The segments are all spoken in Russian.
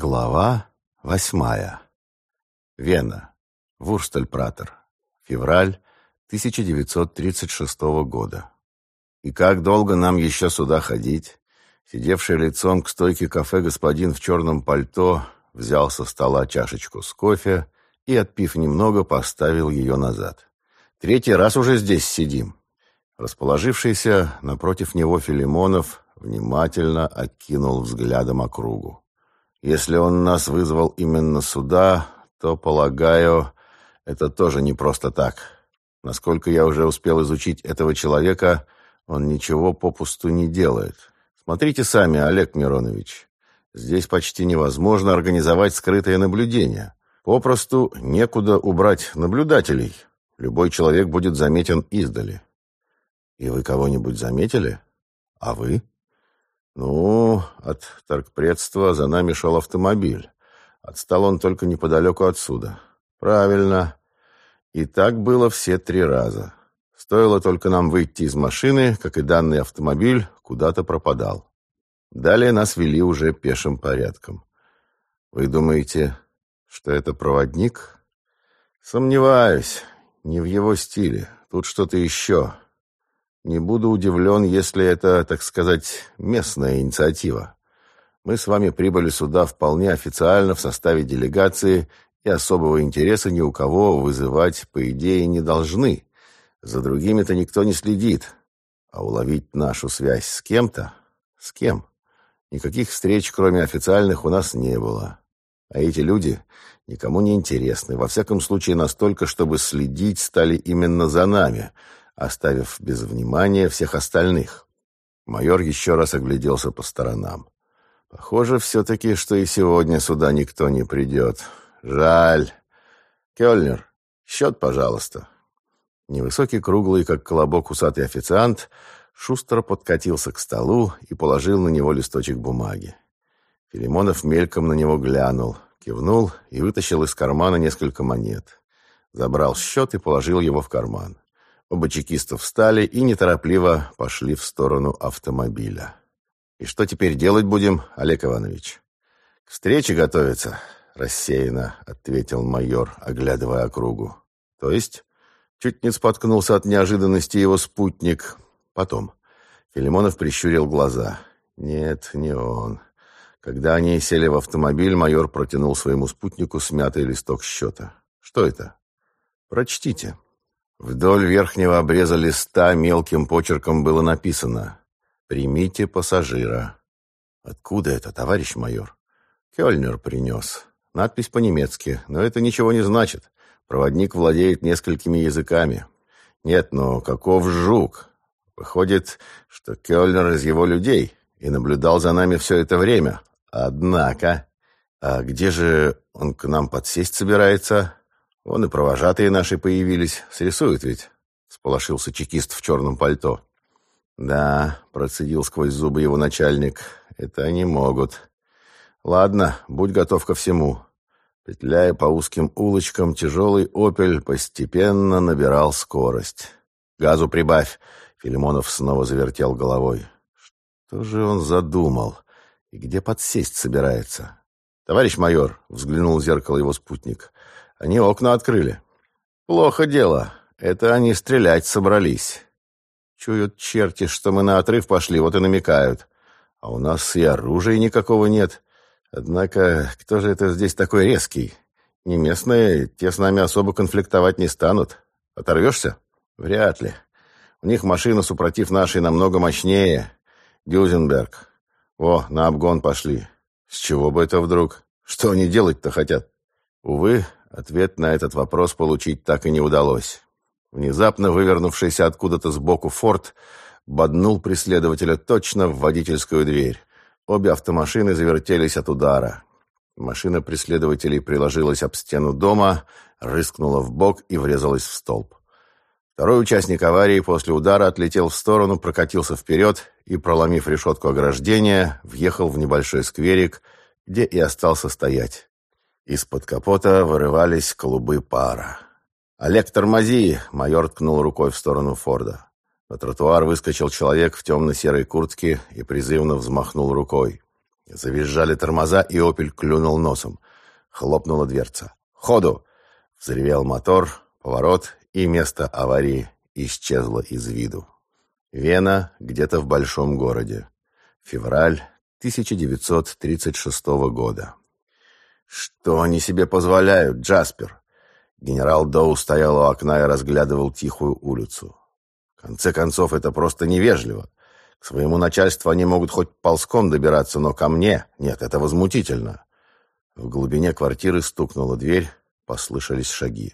Глава восьмая. Вена. Вурстельпратер. Февраль 1936 года. И как долго нам еще сюда ходить? Сидевший лицом к стойке кафе господин в черном пальто взял со стола чашечку с кофе и, отпив немного, поставил ее назад. Третий раз уже здесь сидим. Расположившийся напротив него Филимонов внимательно окинул взглядом округу. Если он нас вызвал именно сюда, то, полагаю, это тоже не просто так. Насколько я уже успел изучить этого человека, он ничего попусту не делает. Смотрите сами, Олег Миронович. Здесь почти невозможно организовать скрытое наблюдение. Попросту некуда убрать наблюдателей. Любой человек будет заметен издали. И вы кого-нибудь заметили? А вы? Ну, от торгпредства за нами шел автомобиль. Отстал он только неподалеку отсюда. Правильно. И так было все три раза. Стоило только нам выйти из машины, как и данный автомобиль куда-то пропадал. Далее нас вели уже пешим порядком. Вы думаете, что это проводник? Сомневаюсь. Не в его стиле. Тут что-то еще. Не буду удивлен, если это, так сказать, местная инициатива. Мы с вами прибыли сюда вполне официально в составе делегации и особого интереса ни у кого вызывать, по идее, не должны. За другими-то никто не следит. А уловить нашу связь с кем-то? С кем? Никаких встреч, кроме официальных, у нас не было. А эти люди никому не интересны. Во всяком случае, настолько, чтобы следить стали именно за нами — оставив без внимания всех остальных. Майор еще раз огляделся по сторонам. Похоже все-таки, что и сегодня сюда никто не придет. Жаль. Кёльнер, счет, пожалуйста. Невысокий, круглый, как колобок усатый официант, шустро подкатился к столу и положил на него листочек бумаги. Филимонов мельком на него глянул, кивнул и вытащил из кармана несколько монет. Забрал счет и положил его в карман. Оба чекиста встали и неторопливо пошли в сторону автомобиля. «И что теперь делать будем, Олег Иванович?» «К встрече готовиться», — рассеянно ответил майор, оглядывая округу. «То есть?» Чуть не споткнулся от неожиданности его спутник. Потом. Филимонов прищурил глаза. «Нет, не он». Когда они сели в автомобиль, майор протянул своему спутнику смятый листок счета. «Что это?» «Прочтите». Вдоль верхнего обреза листа мелким почерком было написано «Примите пассажира». «Откуда это, товарищ майор?» «Кёльнер принес. Надпись по-немецки, но это ничего не значит. Проводник владеет несколькими языками. Нет, но каков жук? Выходит, что Кёльнер из его людей и наблюдал за нами все это время. Однако... А где же он к нам подсесть собирается?» Вон и провожатые наши появились. Срисуют ведь?» — сполошился чекист в черном пальто. «Да», — процедил сквозь зубы его начальник, — «это они могут». «Ладно, будь готов ко всему». Петляя по узким улочкам, тяжелый «Опель» постепенно набирал скорость. «Газу прибавь!» — Филимонов снова завертел головой. «Что же он задумал? И где подсесть собирается?» «Товарищ майор», — взглянул в зеркало его спутник, — они окна открыли. Плохо дело. Это они стрелять собрались. Чуют черти, что мы на отрыв пошли, вот и намекают. А у нас и оружия никакого нет. Однако, кто же это здесь такой резкий? Не местные, те с нами особо конфликтовать не станут. Оторвешься? Вряд ли. У них машина, супротив нашей, намного мощнее. Дюзенберг. О, на обгон пошли. С чего бы это вдруг? Что они делать-то хотят? Увы, Ответ на этот вопрос получить так и не удалось. Внезапно вывернувшийся откуда-то сбоку форт боднул преследователя точно в водительскую дверь. Обе автомашины завертелись от удара. Машина преследователей приложилась об стену дома, рыскнула в бок и врезалась в столб. Второй участник аварии после удара отлетел в сторону, прокатился вперед и, проломив решетку ограждения, въехал в небольшой скверик, где и остался стоять. Из-под капота вырывались клубы пара. «Олег, тормози!» — майор ткнул рукой в сторону Форда. На тротуар выскочил человек в темно-серой куртке и призывно взмахнул рукой. Завизжали тормоза, и «Опель» клюнул носом. Хлопнула дверца. «Ходу!» Взревел мотор, поворот, и место аварии исчезло из виду. Вена где-то в большом городе. Февраль 1936 года. «Что они себе позволяют, Джаспер?» Генерал Доу стоял у окна и разглядывал тихую улицу. В конце концов, это просто невежливо. К своему начальству они могут хоть ползком добираться, но ко мне нет, это возмутительно. В глубине квартиры стукнула дверь, послышались шаги.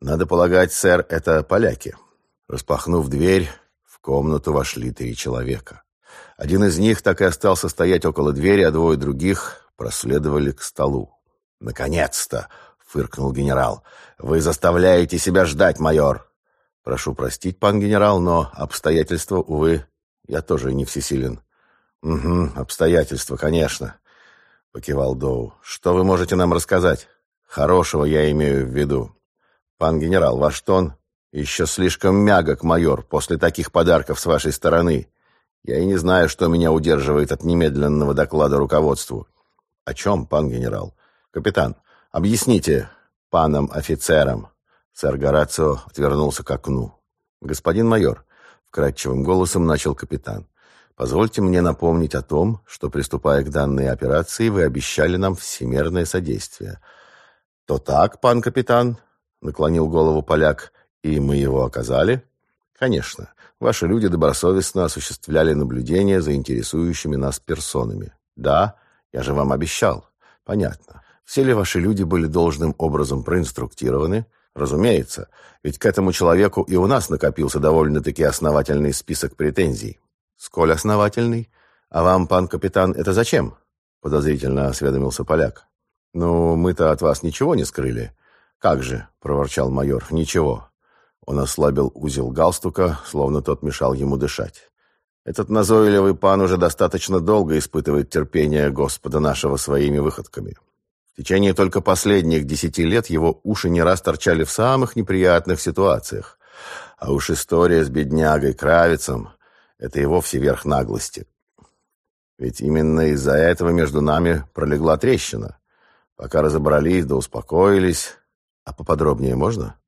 Надо полагать, сэр, это поляки. Распахнув дверь, в комнату вошли три человека. Один из них так и остался стоять около двери, а двое других проследовали к столу. «Наконец-то!» — фыркнул генерал. «Вы заставляете себя ждать, майор!» «Прошу простить, пан генерал, но обстоятельства, увы, я тоже не всесилен». «Угу, обстоятельства, конечно», — покивал Доу. «Что вы можете нам рассказать?» «Хорошего я имею в виду». «Пан генерал, ваш тон еще слишком мягок, майор, после таких подарков с вашей стороны. Я и не знаю, что меня удерживает от немедленного доклада руководству. О чем, пан генерал? Капитан, объясните панам офицерам. Сэр Горацио отвернулся к окну. Господин майор, вкрадчивым голосом начал капитан. Позвольте мне напомнить о том, что, приступая к данной операции, вы обещали нам всемерное содействие. То так, пан капитан, наклонил голову поляк, и мы его оказали? Конечно. Ваши люди добросовестно осуществляли наблюдение за интересующими нас персонами. Да, я же вам обещал. Понятно. Все ли ваши люди были должным образом проинструктированы? Разумеется, ведь к этому человеку и у нас накопился довольно-таки основательный список претензий. Сколь основательный? А вам, пан капитан, это зачем? Подозрительно осведомился поляк. Ну, мы-то от вас ничего не скрыли. Как же, проворчал майор, ничего. Он ослабил узел галстука, словно тот мешал ему дышать. Этот назойливый пан уже достаточно долго испытывает терпение Господа нашего своими выходками. В течение только последних десяти лет его уши не раз торчали в самых неприятных ситуациях. А уж история с беднягой Кравицем — это и вовсе верх наглости. Ведь именно из-за этого между нами пролегла трещина. Пока разобрались да успокоились. А поподробнее можно?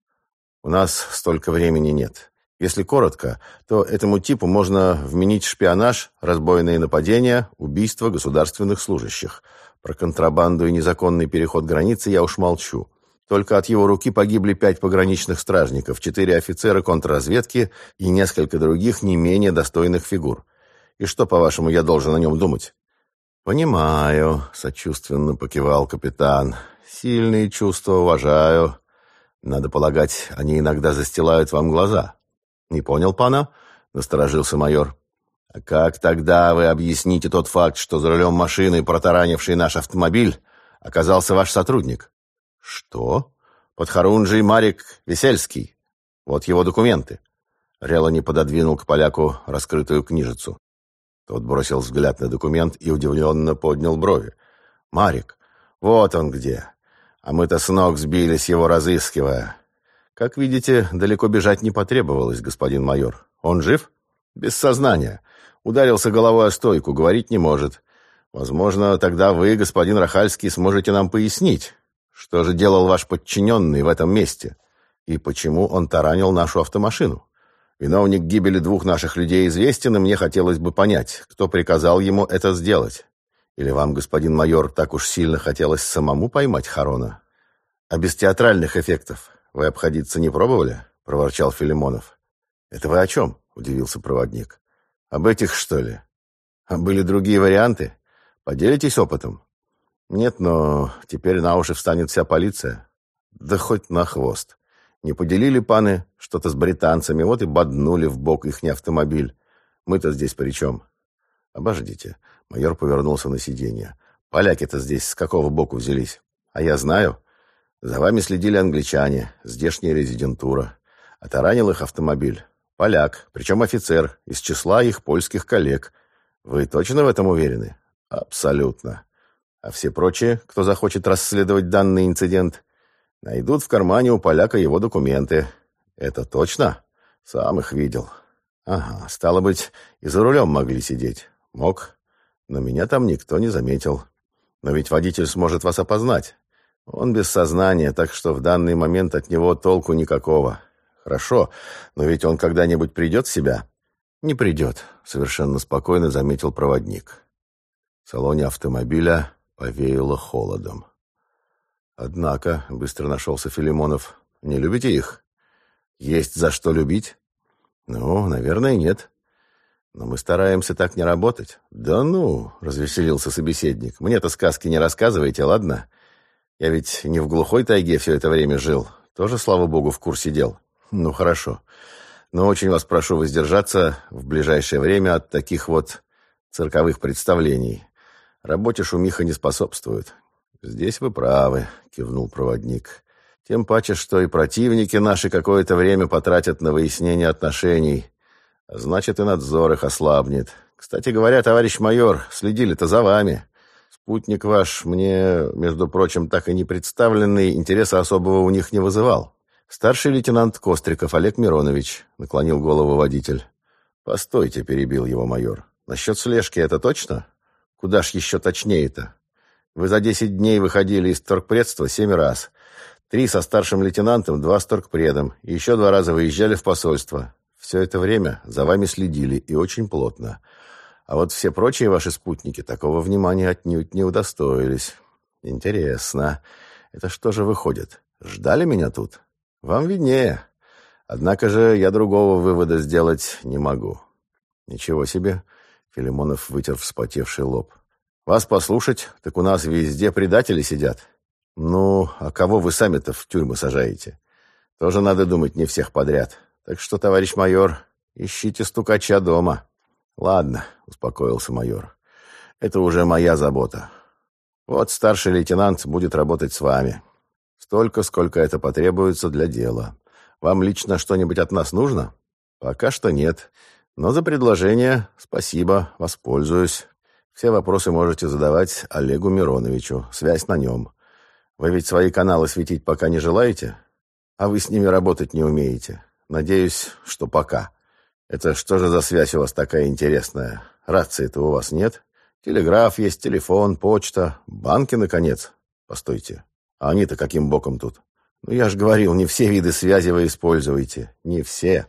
У нас столько времени нет. Если коротко, то этому типу можно вменить шпионаж, разбойные нападения, убийство государственных служащих. Про контрабанду и незаконный переход границы я уж молчу. Только от его руки погибли пять пограничных стражников, четыре офицера контрразведки и несколько других не менее достойных фигур. И что, по-вашему, я должен о нем думать? «Понимаю», — сочувственно покивал капитан. «Сильные чувства уважаю. Надо полагать, они иногда застилают вам глаза. Не понял, пана? Насторожился майор. А как тогда вы объясните тот факт, что за рулем машины, протаранивший наш автомобиль, оказался ваш сотрудник? Что? Подхорунжий Марик Весельский. Вот его документы. Релани пододвинул к поляку раскрытую книжицу. Тот бросил взгляд на документ и удивленно поднял брови. «Марик, вот он где а мы-то с ног сбились, его разыскивая. Как видите, далеко бежать не потребовалось, господин майор. Он жив? Без сознания. Ударился головой о стойку, говорить не может. Возможно, тогда вы, господин Рахальский, сможете нам пояснить, что же делал ваш подчиненный в этом месте и почему он таранил нашу автомашину. Виновник гибели двух наших людей известен, и мне хотелось бы понять, кто приказал ему это сделать. Или вам, господин майор, так уж сильно хотелось самому поймать Харона? А без театральных эффектов вы обходиться не пробовали? Проворчал Филимонов. Это вы о чем? Удивился проводник. Об этих, что ли? А были другие варианты? Поделитесь опытом? Нет, но теперь на уши встанет вся полиция. Да хоть на хвост. Не поделили паны что-то с британцами, вот и боднули в бок ихний автомобиль. Мы-то здесь при чем? Обождите. Майор повернулся на сиденье. «Поляки-то здесь с какого боку взялись? А я знаю. За вами следили англичане, здешняя резидентура. Отаранил их автомобиль. Поляк, причем офицер, из числа их польских коллег. Вы точно в этом уверены? Абсолютно. А все прочие, кто захочет расследовать данный инцидент, найдут в кармане у поляка его документы. Это точно? Сам их видел. Ага, стало быть, и за рулем могли сидеть. Мог? Но меня там никто не заметил. Но ведь водитель сможет вас опознать. Он без сознания, так что в данный момент от него толку никакого. Хорошо, но ведь он когда-нибудь придет в себя? Не придет, совершенно спокойно заметил проводник. В салоне автомобиля повеяло холодом. Однако, быстро нашелся Филимонов, не любите их? Есть за что любить? Ну, наверное, нет. Но мы стараемся так не работать. Да ну, развеселился собеседник. Мне-то сказки не рассказывайте, ладно? Я ведь не в глухой тайге все это время жил. Тоже, слава богу, в курсе дел. Ну, хорошо. Но очень вас прошу воздержаться в ближайшее время от таких вот цирковых представлений. Работе шумиха не способствует. Здесь вы правы, кивнул проводник. Тем паче, что и противники наши какое-то время потратят на выяснение отношений. Значит, и надзор их ослабнет. Кстати говоря, товарищ майор, следили-то за вами. Спутник ваш мне, между прочим, так и не представленный, интереса особого у них не вызывал. Старший лейтенант Костриков Олег Миронович, наклонил голову водитель. Постойте, перебил его майор. Насчет слежки это точно? Куда ж еще точнее-то? Вы за десять дней выходили из торгпредства семь раз. Три со старшим лейтенантом, два с торгпредом. И еще два раза выезжали в посольство. Все это время за вами следили и очень плотно. А вот все прочие ваши спутники такого внимания отнюдь не удостоились. Интересно. Это что же выходит? Ждали меня тут? Вам виднее. Однако же я другого вывода сделать не могу. Ничего себе. Филимонов вытер вспотевший лоб. Вас послушать, так у нас везде предатели сидят. Ну, а кого вы сами-то в тюрьму сажаете? Тоже надо думать не всех подряд. Так что, товарищ майор, ищите стукача дома. Ладно, успокоился майор. Это уже моя забота. Вот старший лейтенант будет работать с вами. Столько, сколько это потребуется для дела. Вам лично что-нибудь от нас нужно? Пока что нет. Но за предложение спасибо, воспользуюсь. Все вопросы можете задавать Олегу Мироновичу. Связь на нем. Вы ведь свои каналы светить пока не желаете? А вы с ними работать не умеете. Надеюсь, что пока. Это что же за связь у вас такая интересная? Рации-то у вас нет? Телеграф есть, телефон, почта, банки, наконец. Постойте, а они-то каким боком тут? Ну, я же говорил, не все виды связи вы используете. Не все.